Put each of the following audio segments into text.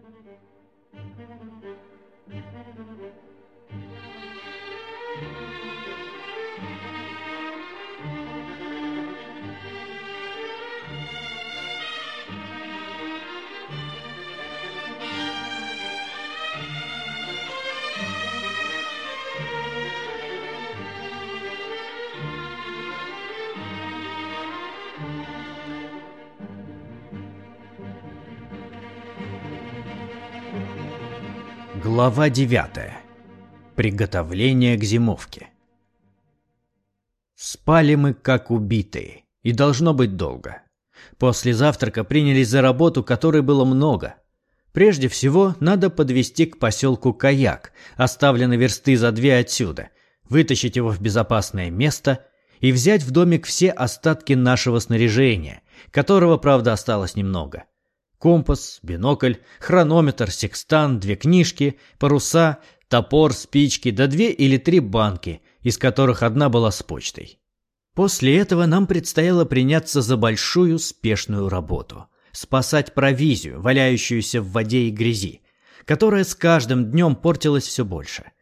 Thank you. Глава 9. Приготовление к зимовке. Спали мы как убитые, и должно быть долго. После завтрака принялись за работу, которой было много. Прежде всего, надо подвести к поселку каяк, оставленный версты за две отсюда, вытащить его в безопасное место и взять в домик все остатки нашего снаряжения, которого, правда, осталось немного – Компас, бинокль, хронометр, секстант, две книжки, паруса, топор, спички, да две или три банки, из которых одна была с почтой. После этого нам предстояло приняться за большую спешную работу – спасать провизию, валяющуюся в воде и грязи, которая с каждым днем портилась все больше.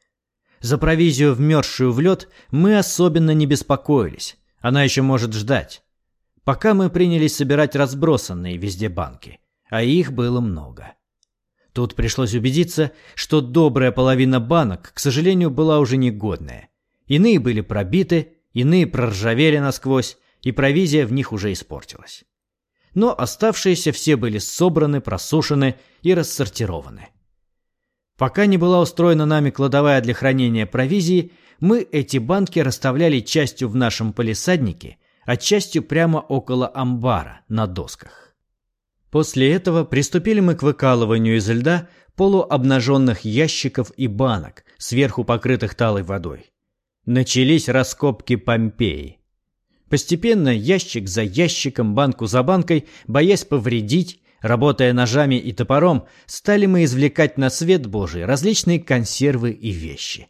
За провизию, вмерзшую в лед, мы особенно не беспокоились, она еще может ждать. Пока мы принялись собирать разбросанные везде банки – а их было много. Тут пришлось убедиться, что добрая половина банок, к сожалению, была уже негодная. Иные были пробиты, иные проржавели насквозь, и провизия в них уже испортилась. Но оставшиеся все были собраны, просушены и рассортированы. Пока не была устроена нами кладовая для хранения провизии, мы эти банки расставляли частью в нашем полисаднике, а частью прямо около амбара на досках. После этого приступили мы к выкалыванию из льда полуобнаженных ящиков и банок, сверху покрытых талой водой. Начались раскопки Помпеи. Постепенно, ящик за ящиком, банку за банкой, боясь повредить, работая ножами и топором, стали мы извлекать на свет Божий различные консервы и вещи.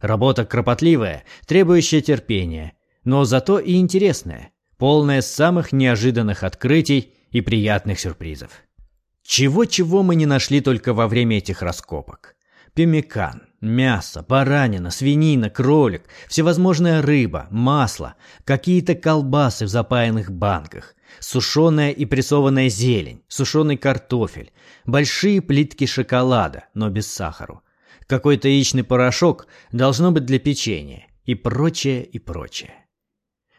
Работа кропотливая, требующая терпения, но зато и интересная, полная самых неожиданных открытий и приятных сюрпризов. Чего-чего мы не нашли только во время этих раскопок. Пемикан, мясо, баранина, свинина, кролик, всевозможная рыба, масло, какие-то колбасы в запаянных банках, сушеная и прессованная зелень, сушеный картофель, большие плитки шоколада, но без сахара, какой-то яичный порошок, должно быть для печенья, и прочее, и прочее.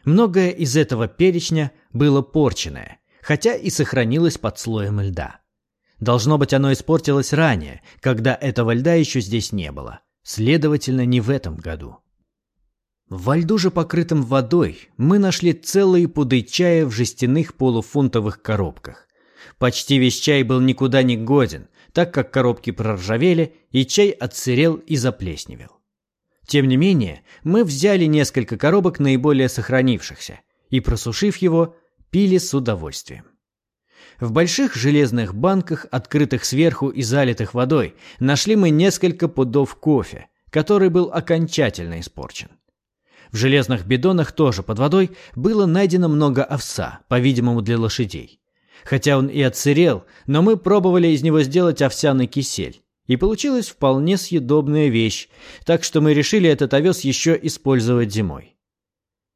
Многое из этого перечня было порченное, хотя и сохранилось под слоем льда. Должно быть, оно испортилось ранее, когда этого льда еще здесь не было. Следовательно, не в этом году. Во льду же, покрытом водой, мы нашли целые пуды чая в жестяных полуфунтовых коробках. Почти весь чай был никуда не годен, так как коробки проржавели, и чай отсырел и заплесневел. Тем не менее, мы взяли несколько коробок наиболее сохранившихся и, просушив его, пили с удовольствием. В больших железных банках, открытых сверху и залитых водой, нашли мы несколько пудов кофе, который был окончательно испорчен. В железных бидонах тоже под водой было найдено много овса, по-видимому, для лошадей. Хотя он и отсырел, но мы пробовали из него сделать овсяный кисель. И получилась вполне съедобная вещь, так что мы решили этот овес еще использовать зимой.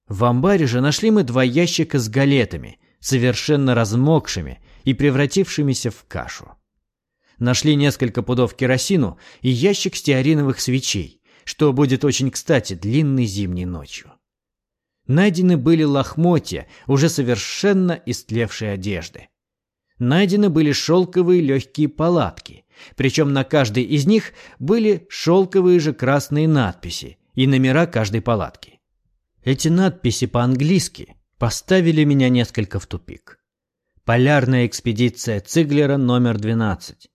В амбаре же нашли мы два ящика с галетами, совершенно размокшими и превратившимися в кашу. Нашли несколько пудов керосину и ящик стеариновых свечей, что будет очень кстати длинной зимней ночью. Найдены были лохмотья, уже совершенно истлевшей одежды. Найдены были шелковые легкие палатки, причем на каждой из них были шелковые же красные надписи и номера каждой палатки. Эти надписи по-английски поставили меня несколько в тупик. Полярная экспедиция Циглера номер 12.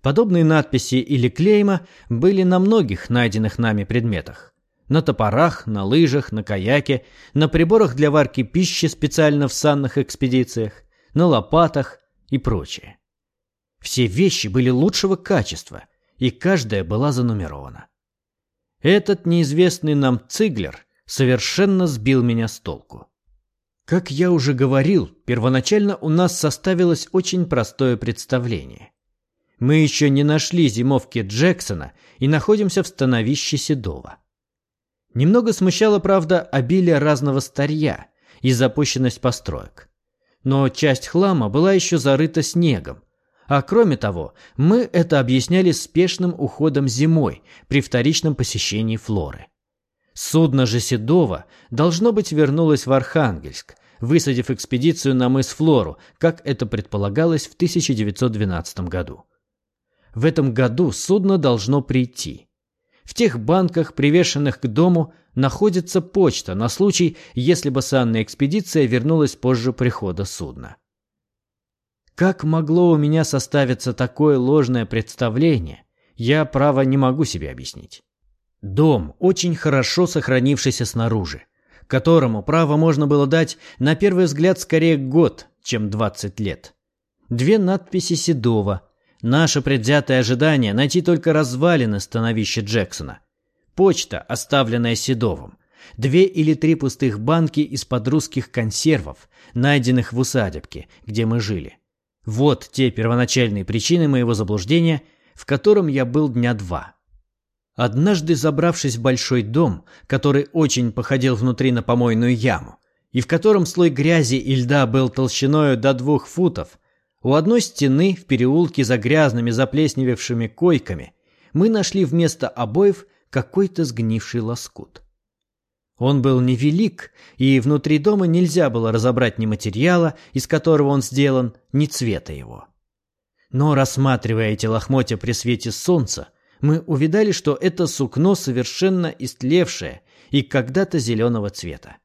Подобные надписи или клейма были на многих найденных нами предметах. На топорах, на лыжах, на каяке, на приборах для варки пищи специально в санных экспедициях, на лопатах и прочее. Все вещи были лучшего качества, и каждая была занумерована. Этот неизвестный нам Циглер совершенно сбил меня с толку. Как я уже говорил, первоначально у нас составилось очень простое представление. Мы еще не нашли зимовки Джексона и находимся в становище Седова. Немного смущало, правда, обилие разного старья и запущенность построек. Но часть хлама была еще зарыта снегом. А кроме того, мы это объясняли спешным уходом зимой при вторичном посещении Флоры. Судно же Седова должно быть вернулось в Архангельск, высадив экспедицию на мыс Флору, как это предполагалось в 1912 году. В этом году судно должно прийти. В тех банках, привешенных к дому, находится почта на случай, если бы санная экспедиция вернулась позже прихода судна. Как могло у меня составиться такое ложное представление, я, право, не могу себе объяснить. Дом, очень хорошо сохранившийся снаружи, которому, право, можно было дать, на первый взгляд, скорее год, чем 20 лет. Две надписи Седова, Наше предвзятое ожидание найти только развалины становища Джексона. Почта, оставленная Седовым. Две или три пустых банки из-под русских консервов, найденных в усадебке, где мы жили. Вот те первоначальные причины моего заблуждения, в котором я был дня два. Однажды забравшись в большой дом, который очень походил внутри на помойную яму, и в котором слой грязи и льда был толщиною до двух футов, у одной стены в переулке за грязными заплесневевшими койками мы нашли вместо обоев какой-то сгнивший лоскут. Он был невелик, и внутри дома нельзя было разобрать ни материала, из которого он сделан, ни цвета его. Но рассматривая эти лохмотья при свете солнца, мы увидали, что это сукно совершенно истлевшее и когда-то зеленого цвета.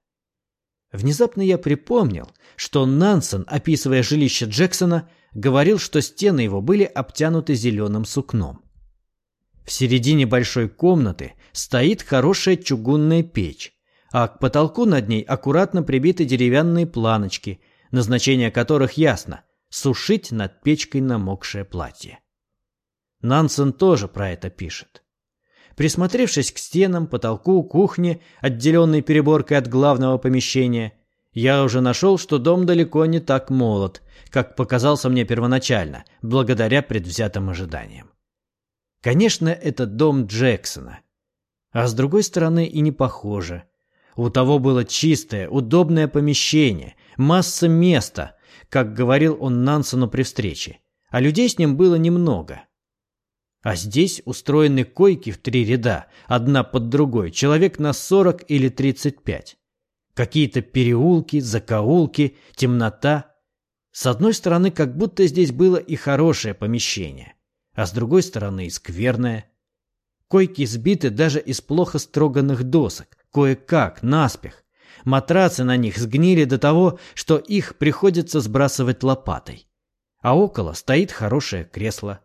Внезапно я припомнил, что Нансон, описывая жилище Джексона, говорил, что стены его были обтянуты зеленым сукном. В середине большой комнаты стоит хорошая чугунная печь, а к потолку над ней аккуратно прибиты деревянные планочки, назначение которых ясно – сушить над печкой намокшее платье. Нансон тоже про это пишет. Присмотревшись к стенам, потолку, кухне, отделенной переборкой от главного помещения, я уже нашел, что дом далеко не так молод, как показался мне первоначально, благодаря предвзятым ожиданиям. Конечно, это дом Джексона. А с другой стороны и не похоже. У того было чистое, удобное помещение, масса места, как говорил он Нансону при встрече, а людей с ним было немного. А здесь устроены койки в три ряда, одна под другой, человек на сорок или тридцать пять. Какие-то переулки, закоулки, темнота. С одной стороны, как будто здесь было и хорошее помещение, а с другой стороны и скверное. Койки сбиты даже из плохо строганных досок, кое-как, наспех. Матрацы на них сгнили до того, что их приходится сбрасывать лопатой. А около стоит хорошее кресло.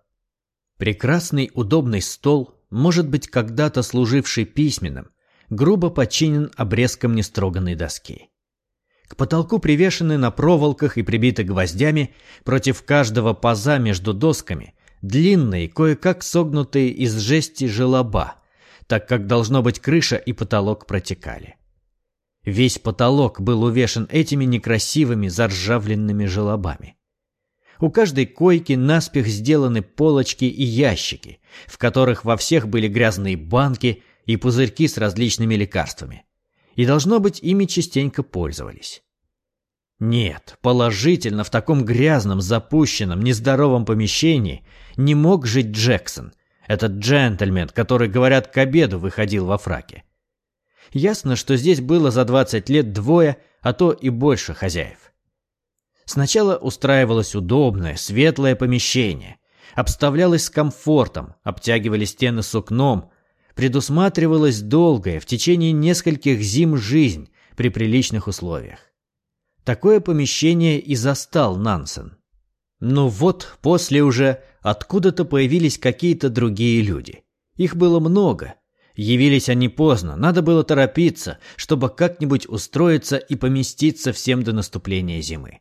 Прекрасный удобный стол, может быть, когда-то служивший письменным, грубо подчинен обрезкам нестроганной доски. К потолку привешены на проволоках и прибиты гвоздями против каждого паза между досками длинные, кое-как согнутые из жести желоба, так как должно быть крыша и потолок протекали. Весь потолок был увешан этими некрасивыми заржавленными желобами. У каждой койки наспех сделаны полочки и ящики, в которых во всех были грязные банки и пузырьки с различными лекарствами. И, должно быть, ими частенько пользовались. Нет, положительно, в таком грязном, запущенном, нездоровом помещении не мог жить Джексон, этот джентльмен, который, говорят, к обеду выходил во фраке. Ясно, что здесь было за 20 лет двое, а то и больше хозяев. Сначала устраивалось удобное, светлое помещение, обставлялось с комфортом, обтягивали стены сукном, предусматривалась долгая, в течение нескольких зим жизнь при приличных условиях. Такое помещение и застал Нансен. Но вот после уже откуда-то появились какие-то другие люди. Их было много. Явились они поздно, надо было торопиться, чтобы как-нибудь устроиться и поместиться всем до наступления зимы.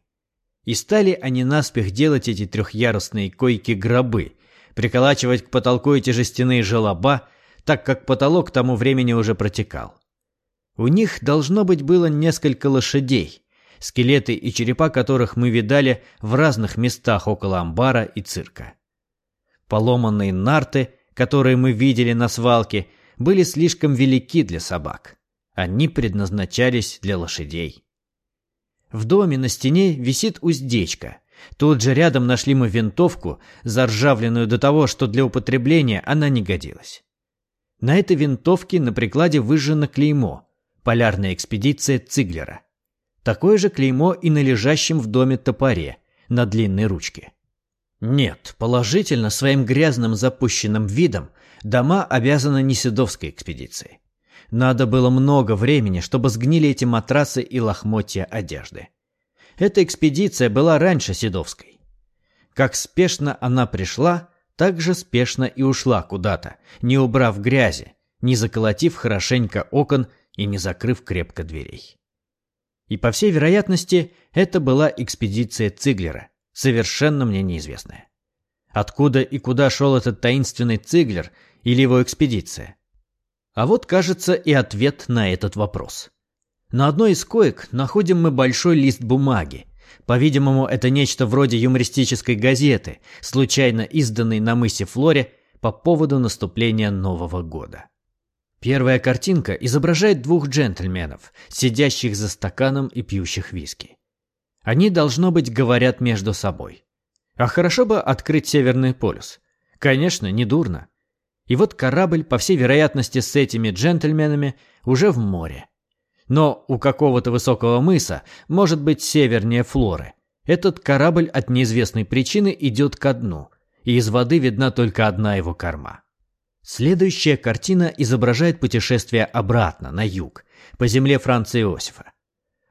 И стали они наспех делать эти трехъярусные койки-гробы, приколачивать к потолку эти жестяные желоба, так как потолок к тому времени уже протекал. У них, должно быть, было несколько лошадей, скелеты и черепа которых мы видали в разных местах около амбара и цирка. Поломанные нарты, которые мы видели на свалке, были слишком велики для собак. Они предназначались для лошадей. В доме на стене висит уздечка. Тут же рядом нашли мы винтовку, заржавленную до того, что для употребления она не годилась. На этой винтовке на прикладе выжжено клеймо «Полярная экспедиция Циглера». Такое же клеймо и на лежащем в доме топоре, на длинной ручке. Нет, положительно, своим грязным запущенным видом дома обязаны не седовской экспедиции. Надо было много времени, чтобы сгнили эти матрасы и лохмотья одежды. Эта экспедиция была раньше Седовской. Как спешно она пришла, так же спешно и ушла куда-то, не убрав грязи, не заколотив хорошенько окон и не закрыв крепко дверей. И по всей вероятности, это была экспедиция Циглера, совершенно мне неизвестная. Откуда и куда шел этот таинственный Циглер или его экспедиция? А вот, кажется, и ответ на этот вопрос. На одной из коек находим мы большой лист бумаги. По-видимому, это нечто вроде юмористической газеты, случайно изданной на мысе Флоре по поводу наступления Нового года. Первая картинка изображает двух джентльменов, сидящих за стаканом и пьющих виски. Они, должно быть, говорят между собой. А хорошо бы открыть Северный полюс. Конечно, не дурно. И вот корабль, по всей вероятности, с этими джентльменами уже в море. Но у какого-то высокого мыса, может быть, севернее Флоры, этот корабль от неизвестной причины идет ко дну, и из воды видна только одна его корма. Следующая картина изображает путешествие обратно, на юг, по земле Франца Иосифа.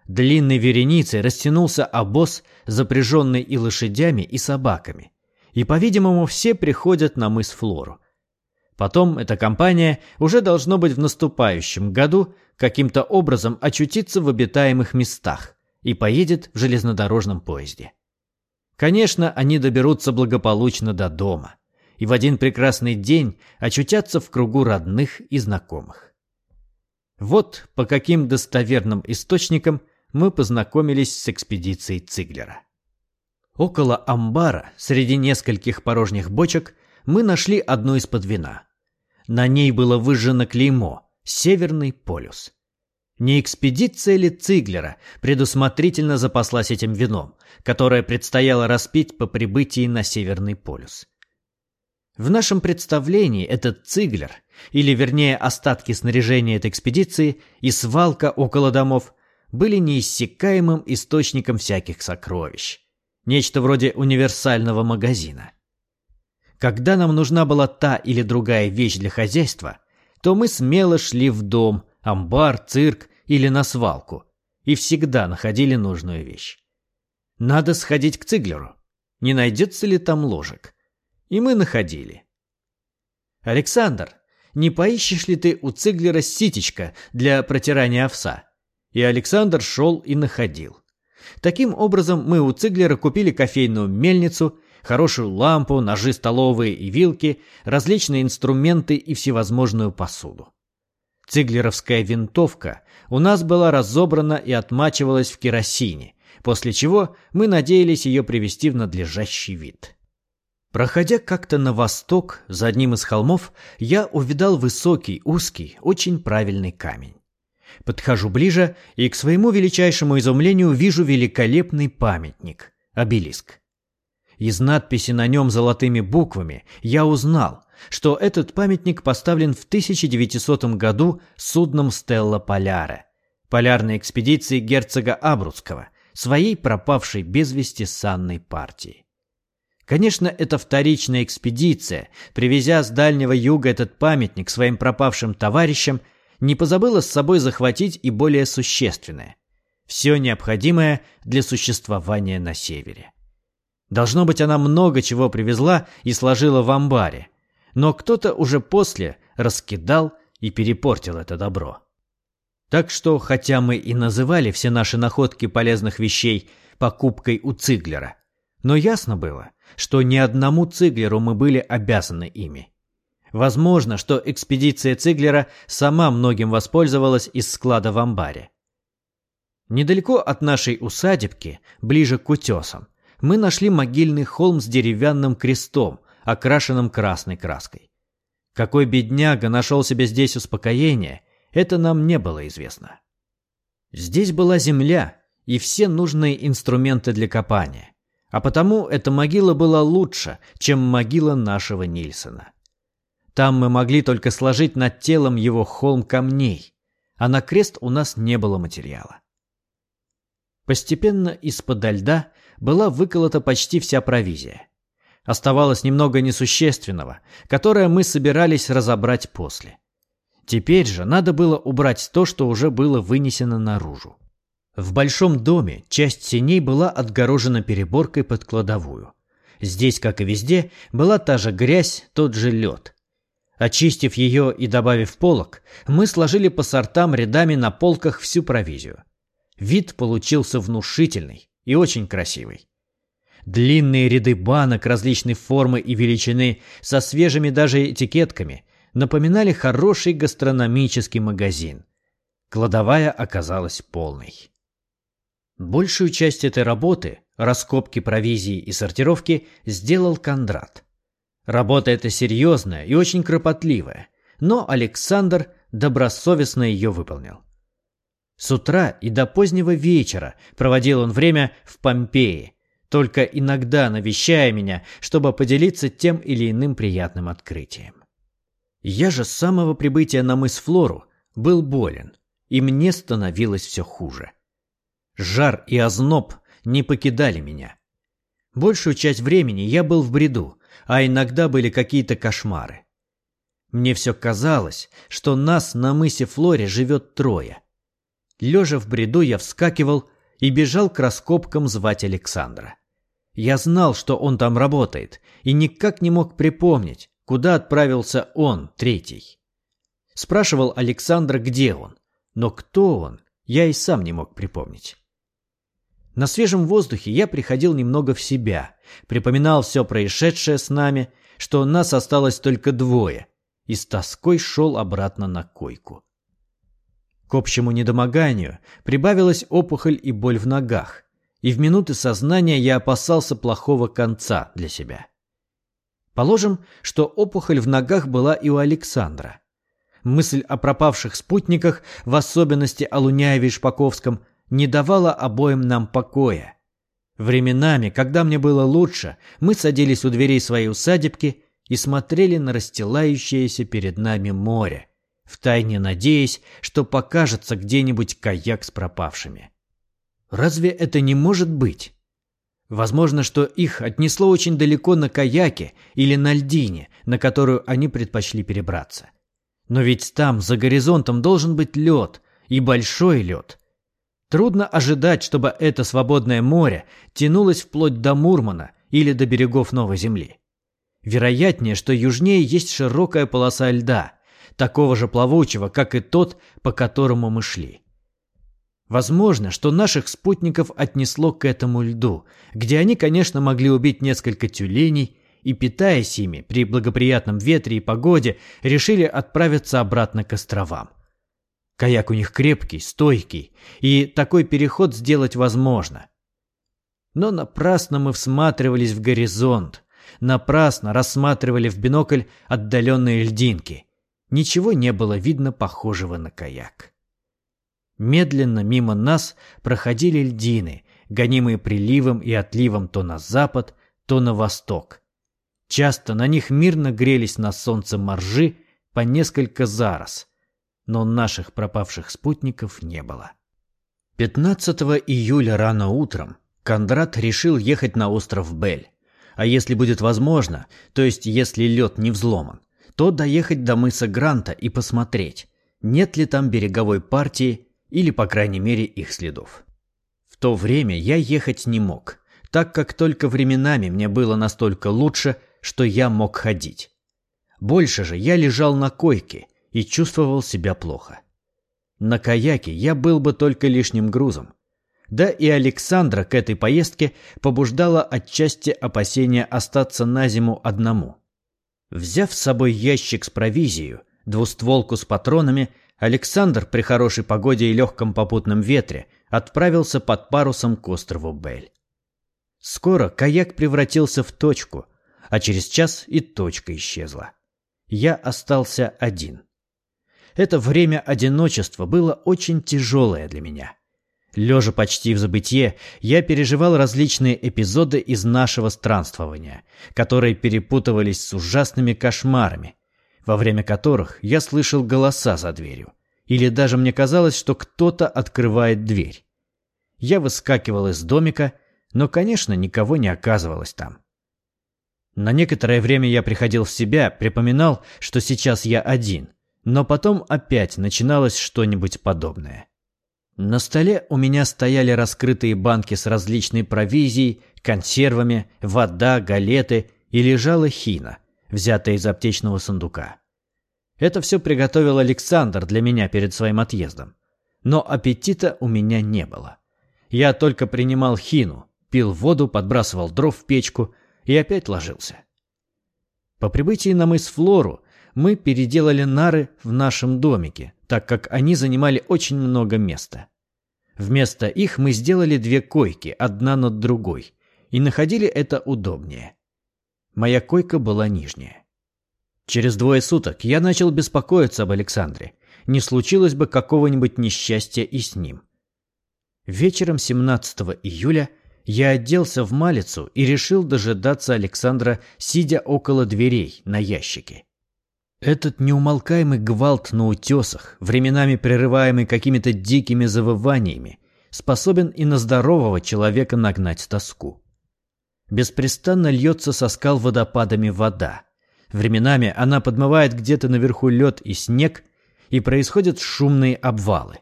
Длинной вереницей растянулся обоз, запряженный и лошадями, и собаками. И, по-видимому, все приходят на мыс Флору. Потом эта компания уже должно быть в наступающем году каким-то образом очутиться в обитаемых местах и поедет в железнодорожном поезде. Конечно, они доберутся благополучно до дома и в один прекрасный день очутятся в кругу родных и знакомых. Вот по каким достоверным источникам мы познакомились с экспедицией Циглера. Около амбара, среди нескольких порожних бочек, мы нашли одну из-под вина. На ней было выжжено клеймо «Северный полюс». Не экспедиция ли Циглера предусмотрительно запаслась этим вином, которое предстояло распить по прибытии на Северный полюс? В нашем представлении этот Циглер, или вернее остатки снаряжения этой экспедиции и свалка около домов, были неиссякаемым источником всяких сокровищ. Нечто вроде универсального магазина. Когда нам нужна была та или другая вещь для хозяйства, то мы смело шли в дом, амбар, цирк или на свалку и всегда находили нужную вещь. Надо сходить к Циглеру. Не найдется ли там ложек? И мы находили. Александр, не поищешь ли ты у Циглера ситечка для протирания овса? И Александр шел и находил. Таким образом, мы у Циглера купили кофейную мельницу хорошую лампу, ножи столовые и вилки, различные инструменты и всевозможную посуду. Циглеровская винтовка у нас была разобрана и отмачивалась в керосине, после чего мы надеялись ее привести в надлежащий вид. Проходя как-то на восток, за одним из холмов, я увидал высокий, узкий, очень правильный камень. Подхожу ближе и к своему величайшему изумлению вижу великолепный памятник – обелиск. Из надписи на нем золотыми буквами я узнал, что этот памятник поставлен в 1900 году судном Стелла Поляре, полярной экспедиции герцога Абрудского, своей пропавшей без вести санной партии. Конечно, это вторичная экспедиция, привезя с Дальнего Юга этот памятник своим пропавшим товарищам, не позабыла с собой захватить и более существенное – все необходимое для существования на севере. Должно быть, она много чего привезла и сложила в амбаре. Но кто-то уже после раскидал и перепортил это добро. Так что, хотя мы и называли все наши находки полезных вещей покупкой у Циглера, но ясно было, что ни одному Циглеру мы были обязаны ими. Возможно, что экспедиция Циглера сама многим воспользовалась из склада в амбаре. Недалеко от нашей усадебки, ближе к утесам, мы нашли могильный холм с деревянным крестом, окрашенном красной краской. Какой бедняга нашел себе здесь успокоение, это нам не было известно. Здесь была земля и все нужные инструменты для копания, а потому эта могила была лучше, чем могила нашего Нильсона. Там мы могли только сложить над телом его холм камней, а на крест у нас не было материала. Постепенно из-под льда была выколота почти вся провизия. Оставалось немного несущественного, которое мы собирались разобрать после. Теперь же надо было убрать то, что уже было вынесено наружу. В большом доме часть синей была отгорожена переборкой под кладовую. Здесь, как и везде, была та же грязь, тот же лед. Очистив ее и добавив полок, мы сложили по сортам рядами на полках всю провизию. Вид получился внушительный и очень красивый. Длинные ряды банок различной формы и величины со свежими даже этикетками напоминали хороший гастрономический магазин. Кладовая оказалась полной. Большую часть этой работы, раскопки провизии и сортировки, сделал Кондрат. Работа эта серьезная и очень кропотливая, но Александр добросовестно ее выполнил. С утра и до позднего вечера проводил он время в Помпеи, только иногда навещая меня, чтобы поделиться тем или иным приятным открытием. Я же с самого прибытия на мыс Флору был болен, и мне становилось все хуже. Жар и озноб не покидали меня. Большую часть времени я был в бреду, а иногда были какие-то кошмары. Мне все казалось, что нас на мысе Флоре живет трое. Лежа в бреду, я вскакивал и бежал к раскопкам звать Александра. Я знал, что он там работает, и никак не мог припомнить, куда отправился он, третий. Спрашивал Александра, где он, но кто он, я и сам не мог припомнить. На свежем воздухе я приходил немного в себя, припоминал все происшедшее с нами, что нас осталось только двое, и с тоской шел обратно на койку. К общему недомоганию прибавилась опухоль и боль в ногах, и в минуты сознания я опасался плохого конца для себя. Положим, что опухоль в ногах была и у Александра. Мысль о пропавших спутниках, в особенности о Луняеве и Шпаковском, не давала обоим нам покоя. Временами, когда мне было лучше, мы садились у дверей своей усадебки и смотрели на расстилающееся перед нами море, втайне надеясь, что покажется где-нибудь каяк с пропавшими. Разве это не может быть? Возможно, что их отнесло очень далеко на каяке или на льдине, на которую они предпочли перебраться. Но ведь там, за горизонтом, должен быть лед, и большой лед. Трудно ожидать, чтобы это свободное море тянулось вплоть до Мурмана или до берегов Новой Земли. Вероятнее, что южнее есть широкая полоса льда, такого же плавучего, как и тот, по которому мы шли. Возможно, что наших спутников отнесло к этому льду, где они, конечно, могли убить несколько тюленей и, питаясь ими при благоприятном ветре и погоде, решили отправиться обратно к островам. Каяк у них крепкий, стойкий, и такой переход сделать возможно. Но напрасно мы всматривались в горизонт, напрасно рассматривали в бинокль отдаленные льдинки. Ничего не было видно похожего на каяк. Медленно мимо нас проходили льдины, гонимые приливом и отливом то на запад, то на восток. Часто на них мирно грелись на солнце моржи по несколько зараз, но наших пропавших спутников не было. 15 июля рано утром Кондрат решил ехать на остров Бель. А если будет возможно, то есть если лед не взломан, то доехать до мыса Гранта и посмотреть, нет ли там береговой партии или, по крайней мере, их следов. В то время я ехать не мог, так как только временами мне было настолько лучше, что я мог ходить. Больше же я лежал на койке и чувствовал себя плохо. На каяке я был бы только лишним грузом. Да и Александра к этой поездке побуждала отчасти опасения остаться на зиму одному. Взяв с собой ящик с провизией, двустволку с патронами Александр при хорошей погоде и легком попутном ветре отправился под парусом к острову Бель. Скоро каяк превратился в точку, а через час и точка исчезла. Я остался один. Это время одиночества было очень тяжелое для меня. Лежа почти в забытье, я переживал различные эпизоды из нашего странствования, которые перепутывались с ужасными кошмарами, во время которых я слышал голоса за дверью. Или даже мне казалось, что кто-то открывает дверь. Я выскакивал из домика, но, конечно, никого не оказывалось там. На некоторое время я приходил в себя, припоминал, что сейчас я один, но потом опять начиналось что-нибудь подобное. На столе у меня стояли раскрытые банки с различной провизией, консервами, вода, галеты и лежала хина, взятая из аптечного сундука. Это все приготовил Александр для меня перед своим отъездом. Но аппетита у меня не было. Я только принимал хину, пил воду, подбрасывал дров в печку и опять ложился. По прибытии на мыс Флору мы переделали нары в нашем домике, так как они занимали очень много места. Вместо их мы сделали две койки, одна над другой, и находили это удобнее. Моя койка была нижняя. Через двое суток я начал беспокоиться об Александре. Не случилось бы какого-нибудь несчастья и с ним. Вечером 17 июля я оделся в малицу и решил дожидаться Александра, сидя около дверей на ящике. Этот неумолкаемый гвалт на утесах, временами прерываемый какими-то дикими завываниями, способен и на здорового человека нагнать тоску. Беспрестанно льется со скал водопадами вода. Временами она подмывает где-то наверху лед и снег, и происходят шумные обвалы.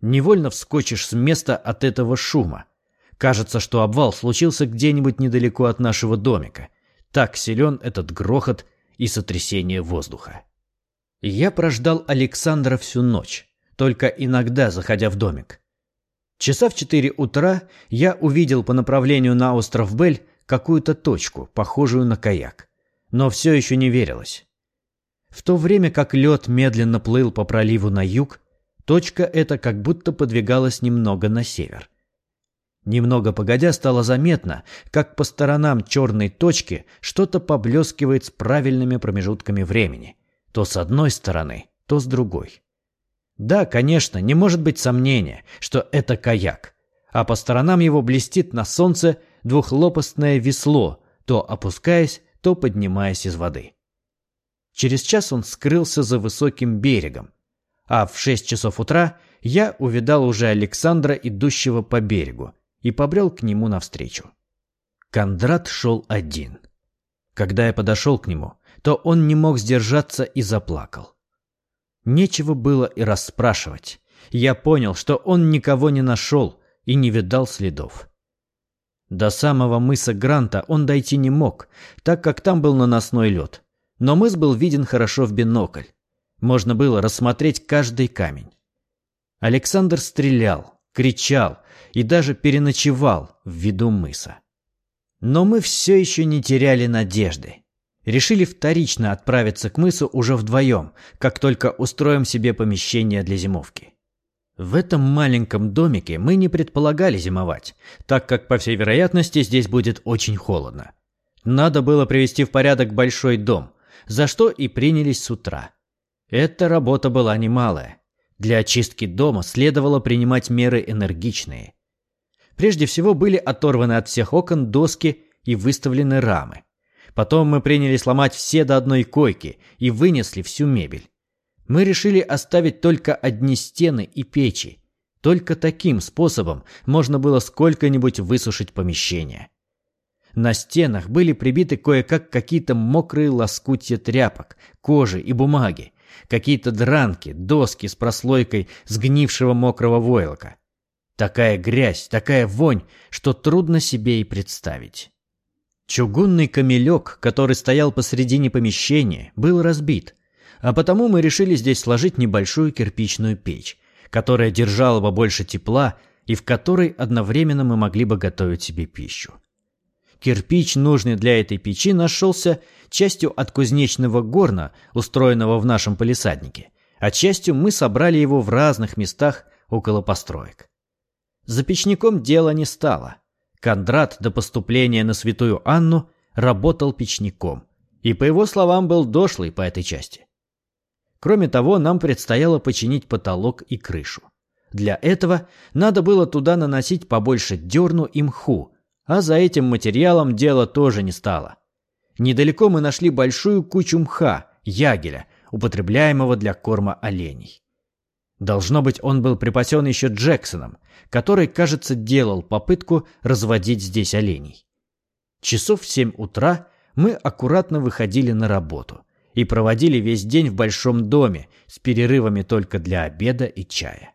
Невольно вскочишь с места от этого шума. Кажется, что обвал случился где-нибудь недалеко от нашего домика. Так силен этот грохот – и сотрясение воздуха. Я прождал Александра всю ночь, только иногда заходя в домик. Часа в четыре утра я увидел по направлению на остров Бель какую-то точку, похожую на каяк. Но все еще не верилось. В то время как лед медленно плыл по проливу на юг, точка эта как будто подвигалась немного на север. Немного погодя стало заметно, как по сторонам черной точки что-то поблескивает с правильными промежутками времени. То с одной стороны, то с другой. Да, конечно, не может быть сомнения, что это каяк. А по сторонам его блестит на солнце двухлопастное весло, то опускаясь, то поднимаясь из воды. Через час он скрылся за высоким берегом, а в шесть часов утра я увидал уже Александра, идущего по берегу, и побрел к нему навстречу. Кондрат шел один. Когда я подошел к нему, то он не мог сдержаться и заплакал. Нечего было и расспрашивать. Я понял, что он никого не нашел и не видал следов. До самого мыса Гранта он дойти не мог, так как там был наносной лед. Но мыс был виден хорошо в бинокль. Можно было рассмотреть каждый камень. Александр стрелял, кричал, и даже переночевал в виду мыса. Но мы все еще не теряли надежды. Решили вторично отправиться к мысу уже вдвоем, как только устроим себе помещение для зимовки. В этом маленьком домике мы не предполагали зимовать, так как, по всей вероятности, здесь будет очень холодно. Надо было привести в порядок большой дом, за что и принялись с утра. Эта работа была немалая. Для очистки дома следовало принимать меры энергичные. Прежде всего были оторваны от всех окон доски и выставлены рамы. Потом мы принялись ломать все до одной койки и вынесли всю мебель. Мы решили оставить только одни стены и печи. Только таким способом можно было сколько-нибудь высушить помещение. На стенах были прибиты кое-как какие-то мокрые лоскутья тряпок, кожи и бумаги, какие-то дранки, доски с прослойкой сгнившего мокрого войлока. Такая грязь, такая вонь, что трудно себе и представить. Чугунный камелек, который стоял посредине помещения, был разбит, а потому мы решили здесь сложить небольшую кирпичную печь, которая держала бы больше тепла и в которой одновременно мы могли бы готовить себе пищу. Кирпич, нужный для этой печи, нашелся частью от кузнечного горна, устроенного в нашем полисаднике, а частью мы собрали его в разных местах около построек. За печником дело не стало. Кондрат до поступления на Святую Анну работал печником, и, по его словам, был дошлый по этой части. Кроме того, нам предстояло починить потолок и крышу. Для этого надо было туда наносить побольше дерну и мху, а за этим материалом дело тоже не стало. Недалеко мы нашли большую кучу мха, ягеля, употребляемого для корма оленей. Должно быть, он был припасен еще Джексоном, который, кажется, делал попытку разводить здесь оленей. Часов в семь утра мы аккуратно выходили на работу и проводили весь день в большом доме с перерывами только для обеда и чая.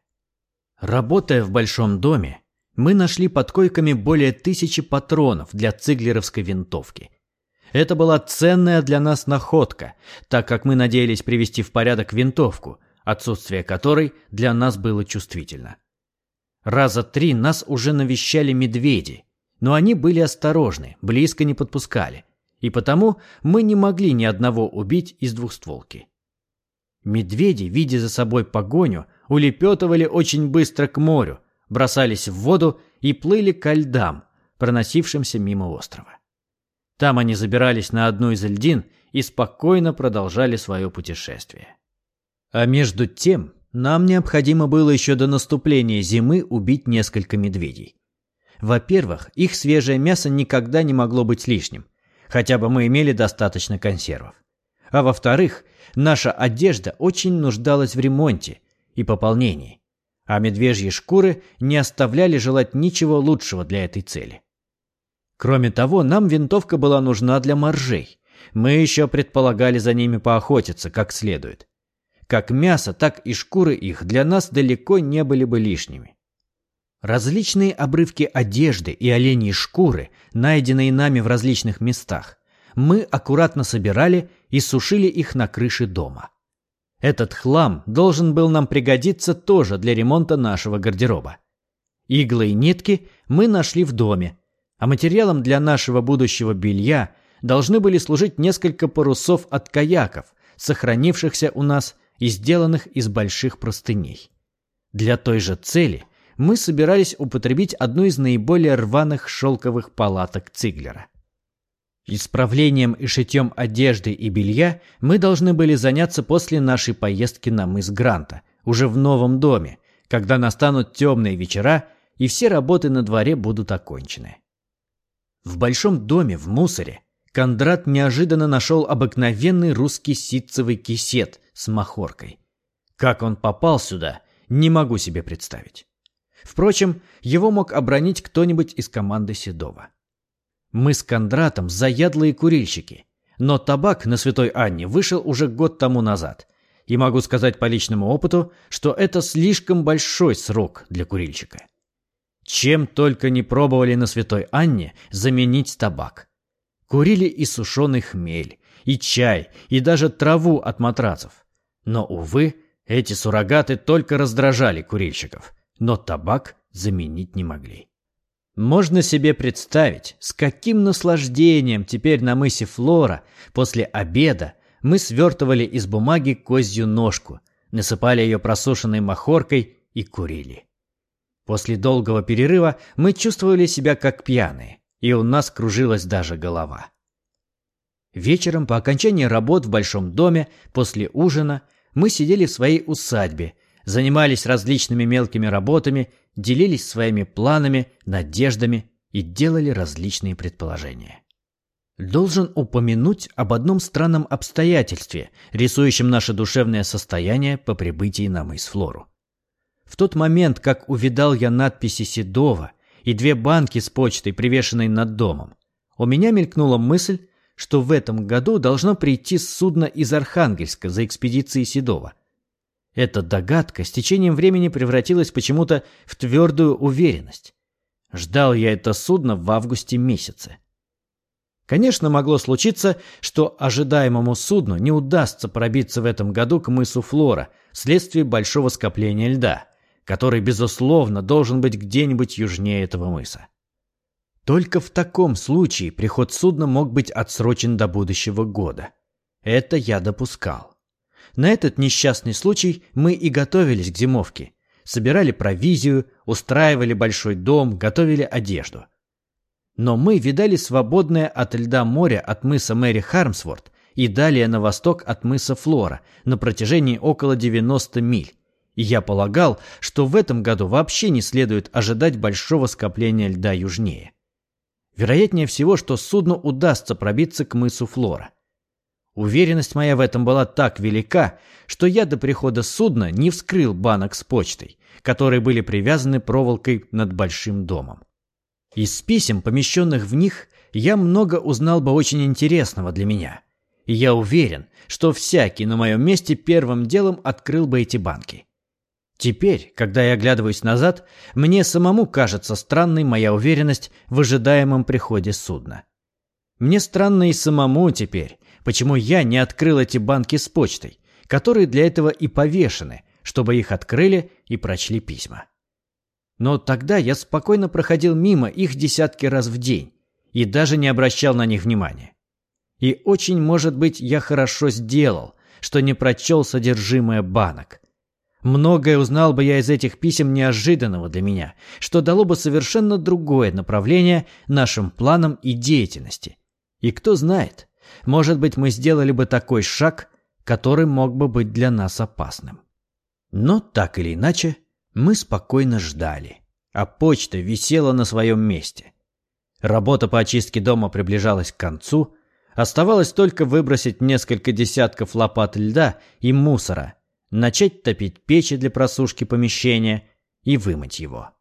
Работая в большом доме, мы нашли под койками более тысячи патронов для циглеровской винтовки. Это была ценная для нас находка, так как мы надеялись привести в порядок винтовку, отсутствие которой для нас было чувствительно. Раза три нас уже навещали медведи, но они были осторожны, близко не подпускали, и потому мы не могли ни одного убить из двухстволки. Медведи, видя за собой погоню, улепетывали очень быстро к морю, бросались в воду и плыли ко льдам, проносившимся мимо острова. Там они забирались на одну из льдин и спокойно продолжали свое путешествие. А между тем, нам необходимо было еще до наступления зимы убить несколько медведей. Во-первых, их свежее мясо никогда не могло быть лишним, хотя бы мы имели достаточно консервов. А во-вторых, наша одежда очень нуждалась в ремонте и пополнении, а медвежьи шкуры не оставляли желать ничего лучшего для этой цели. Кроме того, нам винтовка была нужна для моржей. Мы еще предполагали за ними поохотиться как следует. Как мясо, так и шкуры их для нас далеко не были бы лишними. Различные обрывки одежды и оленьи шкуры, найденные нами в различных местах, мы аккуратно собирали и сушили их на крыше дома. Этот хлам должен был нам пригодиться тоже для ремонта нашего гардероба. Иглы и нитки мы нашли в доме, а материалом для нашего будущего белья должны были служить несколько парусов от каяков, сохранившихся у нас и сделанных из больших простыней. Для той же цели мы собирались употребить одну из наиболее рваных шелковых палаток Циглера. Исправлением и шитьем одежды и белья мы должны были заняться после нашей поездки на мыс Гранта, уже в новом доме, когда настанут темные вечера и все работы на дворе будут окончены. В большом доме в мусоре Кондрат неожиданно нашел обыкновенный русский ситцевый кисет с махоркой. Как он попал сюда, не могу себе представить. Впрочем, его мог обронить кто-нибудь из команды Седова. Мы с Кондратом заядлые курильщики, но табак на Святой Анне вышел уже год тому назад. И могу сказать по личному опыту, что это слишком большой срок для курильщика. Чем только не пробовали на Святой Анне заменить табак. Курили и сушеный хмель, и чай, и даже траву от матрацев. Но, увы, эти суррогаты только раздражали курильщиков, но табак заменить не могли. Можно себе представить, с каким наслаждением теперь на мысе Флора после обеда мы свертывали из бумаги козью ножку, насыпали ее просушенной махоркой и курили. После долгого перерыва мы чувствовали себя как пьяные, и у нас кружилась даже голова. Вечером по окончании работ в большом доме, после ужина, мы сидели в своей усадьбе, занимались различными мелкими работами, делились своими планами, надеждами и делали различные предположения. Должен упомянуть об одном странном обстоятельстве, рисующем наше душевное состояние по прибытии на мыс Флору. В тот момент, как увидал я надписи Седова и две банки с почтой, привешенной над домом, у меня мелькнула мысль, что в этом году должно прийти судно из Архангельска за экспедицией Седова. Эта догадка с течением времени превратилась почему-то в твердую уверенность. Ждал я это судно в августе месяце. Конечно, могло случиться, что ожидаемому судну не удастся пробиться в этом году к мысу Флора вследствие большого скопления льда, который, безусловно, должен быть где-нибудь южнее этого мыса. Только в таком случае приход судна мог быть отсрочен до будущего года. Это я допускал. На этот несчастный случай мы и готовились к зимовке. Собирали провизию, устраивали большой дом, готовили одежду. Но мы видали свободное от льда море от мыса Мэри Хармсворт и далее на восток от мыса Флора на протяжении около 90 миль. И я полагал, что в этом году вообще не следует ожидать большого скопления льда южнее. Вероятнее всего, что судну удастся пробиться к мысу Флора. Уверенность моя в этом была так велика, что я до прихода судна не вскрыл банок с почтой, которые были привязаны проволокой над большим домом. Из писем, помещенных в них, я много узнал бы очень интересного для меня. И я уверен, что всякий на моем месте первым делом открыл бы эти банки. Теперь, когда я оглядываюсь назад, мне самому кажется странной моя уверенность в ожидаемом приходе судна. Мне странно и самому теперь, почему я не открыл эти банки с почтой, которые для этого и повешены, чтобы их открыли и прочли письма. Но тогда я спокойно проходил мимо их десятки раз в день и даже не обращал на них внимания. И очень, может быть, я хорошо сделал, что не прочел содержимое банок. Многое узнал бы я из этих писем неожиданного для меня, что дало бы совершенно другое направление нашим планам и деятельности. И кто знает, может быть, мы сделали бы такой шаг, который мог бы быть для нас опасным. Но так или иначе, мы спокойно ждали, а почта висела на своем месте. Работа по очистке дома приближалась к концу, оставалось только выбросить несколько десятков лопат льда и мусора, начать топить печи для просушки помещения и вымыть его.